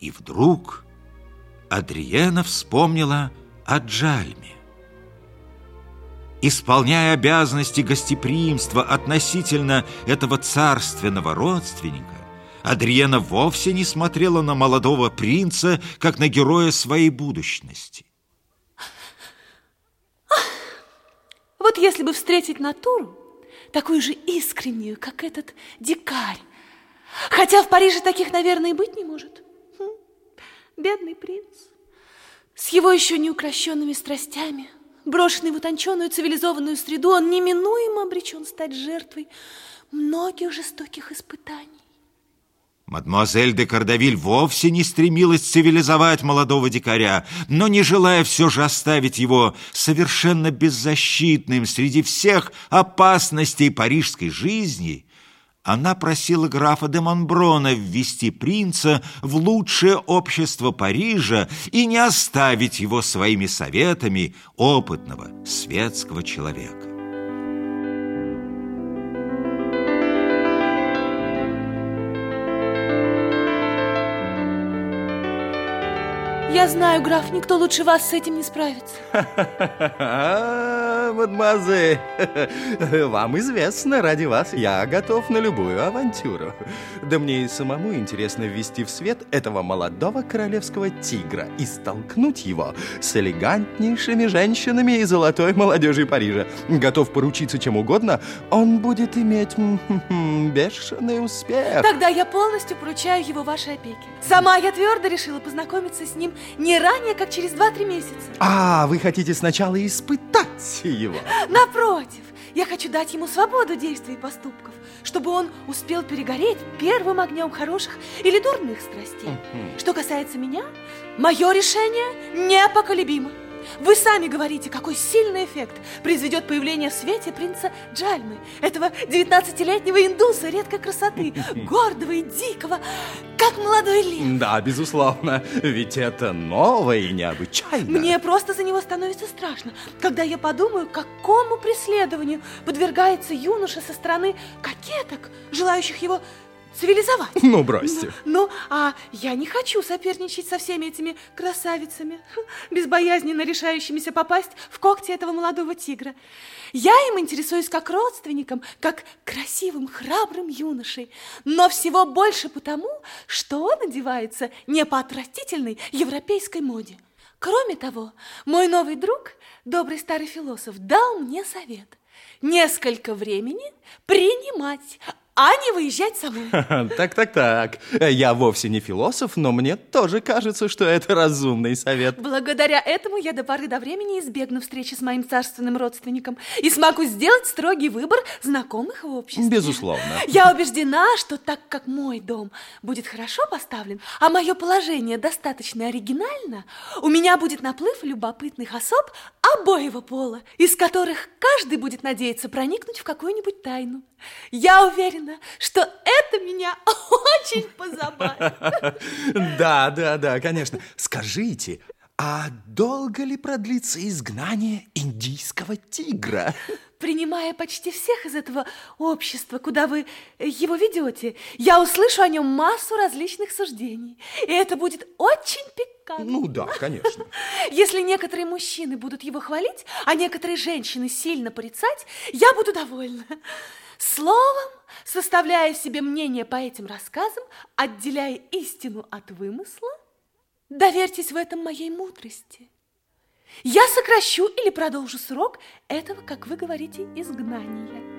И вдруг Адриена вспомнила о Джальме. Исполняя обязанности гостеприимства относительно этого царственного родственника, Адриена вовсе не смотрела на молодого принца, как на героя своей будущности. Вот если бы встретить натуру, такую же искреннюю, как этот дикарь, хотя в Париже таких, наверное, и быть не может. Бедный принц, с его еще неукрощенными страстями, брошенный в утонченную цивилизованную среду, он неминуемо обречен стать жертвой многих жестоких испытаний. Мадемуазель де Кардавиль вовсе не стремилась цивилизовать молодого дикаря, но не желая все же оставить его совершенно беззащитным среди всех опасностей парижской жизни, она просила графа де Монброна ввести принца в лучшее общество Парижа и не оставить его своими советами опытного светского человека. Я знаю, граф, никто лучше вас с этим не справится. Мадемуазель, вам известно, ради вас я готов на любую авантюру. Да мне и самому интересно ввести в свет этого молодого королевского тигра и столкнуть его с элегантнейшими женщинами и золотой молодежи Парижа. Готов поручиться чем угодно, он будет иметь бешеный успех. Тогда я полностью поручаю его вашей опеке. Сама я твердо решила познакомиться с ним не ранее, как через 2-3 месяца. А, вы хотите сначала испытать его? Напротив, я хочу дать ему свободу действий и поступков, чтобы он успел перегореть первым огнем хороших или дурных страстей. Что касается меня, мое решение непоколебимо. Вы сами говорите, какой сильный эффект произведет появление в свете принца Джальмы, этого 19-летнего индуса редкой красоты, гордого и дикого, как молодой лев. Да, безусловно, ведь это новое и необычайно. Мне просто за него становится страшно, когда я подумаю, какому преследованию подвергается юноша со стороны кокеток, желающих его цивилизовать. Ну, бросьте. Ну, а я не хочу соперничать со всеми этими красавицами, безбоязненно решающимися попасть в когти этого молодого тигра. Я им интересуюсь как родственником, как красивым, храбрым юношей, но всего больше потому, что он одевается не по отвратительной европейской моде. Кроме того, мой новый друг, добрый старый философ, дал мне совет – несколько времени принимать а не выезжать самой. Так, так, так. Я вовсе не философ, но мне тоже кажется, что это разумный совет. Благодаря этому я до поры до времени избегну встречи с моим царственным родственником и смогу сделать строгий выбор знакомых в обществе. Безусловно. Я убеждена, что так как мой дом будет хорошо поставлен, а мое положение достаточно оригинально, у меня будет наплыв любопытных особ обоего пола, из которых каждый будет надеяться проникнуть в какую-нибудь тайну. Я уверена, что это меня очень позабавит. Да, да, да, конечно. Скажите, а долго ли продлится изгнание индийского тигра? Принимая почти всех из этого общества, куда вы его ведете, я услышу о нем массу различных суждений. И это будет очень пикантно. Ну да, конечно. Если некоторые мужчины будут его хвалить, а некоторые женщины сильно порицать, я буду довольна. Словом, составляя себе мнение по этим рассказам, отделяя истину от вымысла, доверьтесь в этом моей мудрости. Я сокращу или продолжу срок этого, как вы говорите, изгнания.